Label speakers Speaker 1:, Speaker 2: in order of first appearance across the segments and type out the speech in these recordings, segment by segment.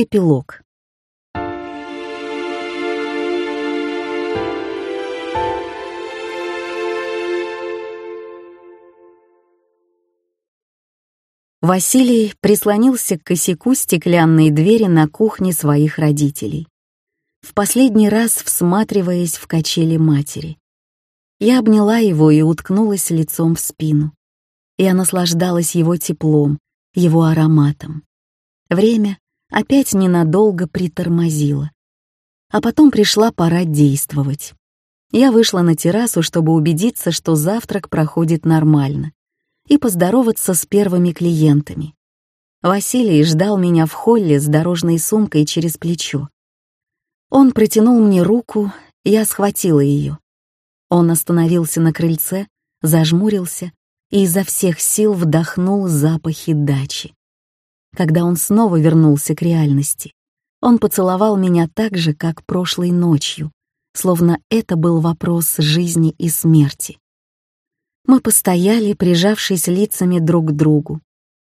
Speaker 1: Эпилог. Василий прислонился к косяку стеклянной двери на кухне своих родителей, в последний раз всматриваясь в качели матери. Я обняла его и уткнулась лицом в спину. Я наслаждалась его теплом, его ароматом. Время опять ненадолго притормозило. А потом пришла пора действовать. Я вышла на террасу, чтобы убедиться, что завтрак проходит нормально и поздороваться с первыми клиентами. Василий ждал меня в холле с дорожной сумкой через плечо. Он протянул мне руку, я схватила ее. Он остановился на крыльце, зажмурился и изо всех сил вдохнул запахи дачи. Когда он снова вернулся к реальности, он поцеловал меня так же, как прошлой ночью, словно это был вопрос жизни и смерти. Мы постояли, прижавшись лицами друг к другу.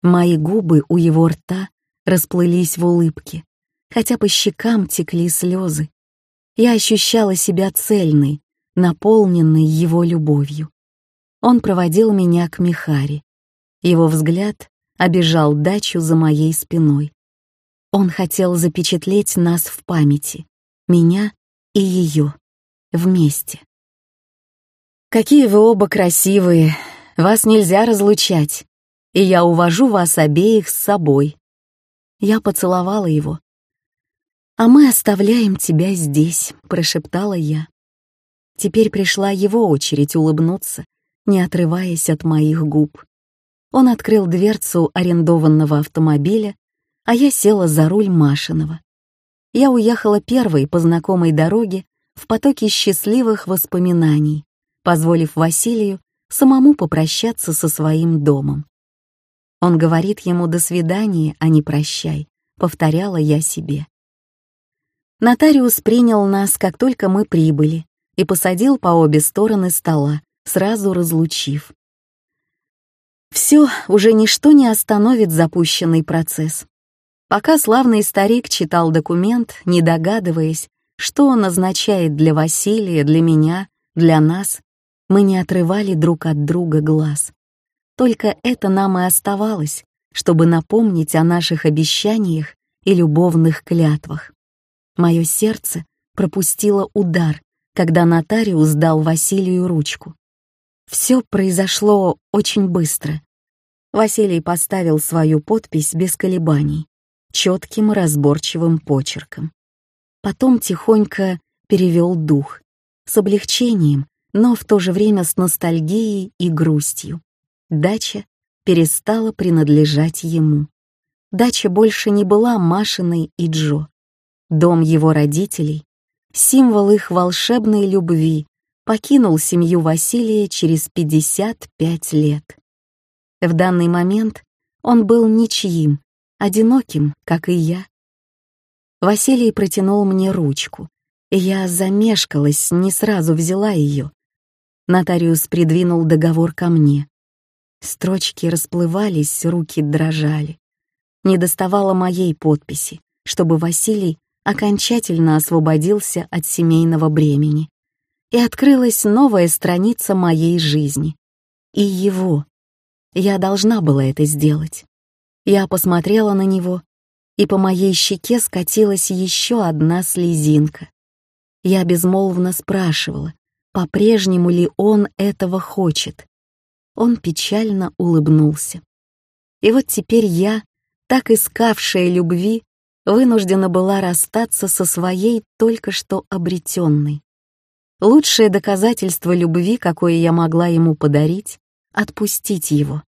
Speaker 1: Мои губы у его рта расплылись в улыбке, хотя по щекам текли слезы. Я ощущала себя цельной, наполненной его любовью. Он проводил меня к Михаре. Его взгляд обежал дачу за моей спиной. Он хотел запечатлеть нас в памяти, меня и ее, вместе. Какие вы оба красивые, вас нельзя разлучать, и я увожу вас обеих с собой. Я поцеловала его. «А мы оставляем тебя здесь», — прошептала я. Теперь пришла его очередь улыбнуться, не отрываясь от моих губ. Он открыл дверцу арендованного автомобиля, а я села за руль Машиного. Я уехала первой по знакомой дороге в потоке счастливых воспоминаний, позволив Василию самому попрощаться со своим домом. Он говорит ему «до свидания», а не «прощай», повторяла я себе. Нотариус принял нас, как только мы прибыли, и посадил по обе стороны стола, сразу разлучив. Все, уже ничто не остановит запущенный процесс. Пока славный старик читал документ, не догадываясь, что он означает для Василия, для меня, для нас, мы не отрывали друг от друга глаз. Только это нам и оставалось, чтобы напомнить о наших обещаниях и любовных клятвах. Мое сердце пропустило удар, когда нотариус дал Василию ручку. Все произошло очень быстро. Василий поставил свою подпись без колебаний, четким разборчивым почерком. Потом тихонько перевел дух, с облегчением, но в то же время с ностальгией и грустью. Дача перестала принадлежать ему. Дача больше не была Машиной и Джо. Дом его родителей, символ их волшебной любви, покинул семью Василия через 55 лет. В данный момент он был ничьим, одиноким, как и я. Василий протянул мне ручку, и я замешкалась, не сразу взяла ее, Нотариус придвинул договор ко мне. Строчки расплывались, руки дрожали. Не доставало моей подписи, чтобы Василий окончательно освободился от семейного бремени. И открылась новая страница моей жизни. И его. Я должна была это сделать. Я посмотрела на него, и по моей щеке скатилась еще одна слезинка. Я безмолвно спрашивала, по-прежнему ли он этого хочет. Он печально улыбнулся. И вот теперь я, так искавшая любви, вынуждена была расстаться со своей только что обретенной. Лучшее доказательство любви, какое я могла ему подарить — отпустить его.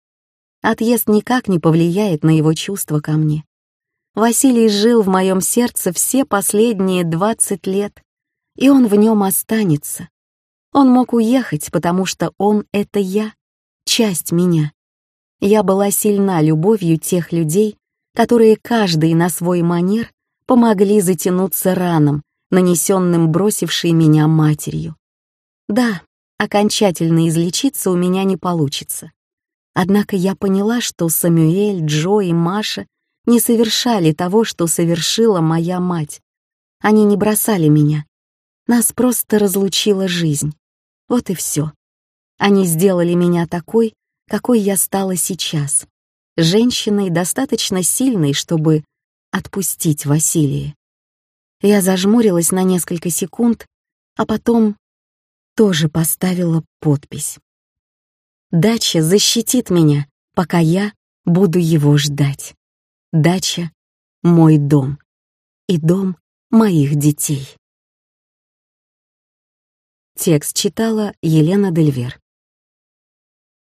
Speaker 1: Отъезд никак не повлияет на его чувства ко мне. Василий жил в моем сердце все последние двадцать лет, и он в нем останется, он мог уехать, потому что он — это я, часть меня. Я была сильна любовью тех людей, которые каждый на свой манер помогли затянуться ранам, нанесенным бросившей меня матерью. Да, окончательно излечиться у меня не получится. Однако я поняла, что Самюэль, Джо и Маша не совершали того, что совершила моя мать. Они не бросали меня. Нас просто разлучила жизнь. Вот и все. Они сделали меня такой, какой я стала сейчас. Женщиной достаточно сильной, чтобы отпустить Василия. Я зажмурилась на несколько секунд, а потом тоже поставила подпись. Дача защитит меня, пока я буду его ждать. Дача — мой дом и дом моих детей. Текст читала Елена Дельвер.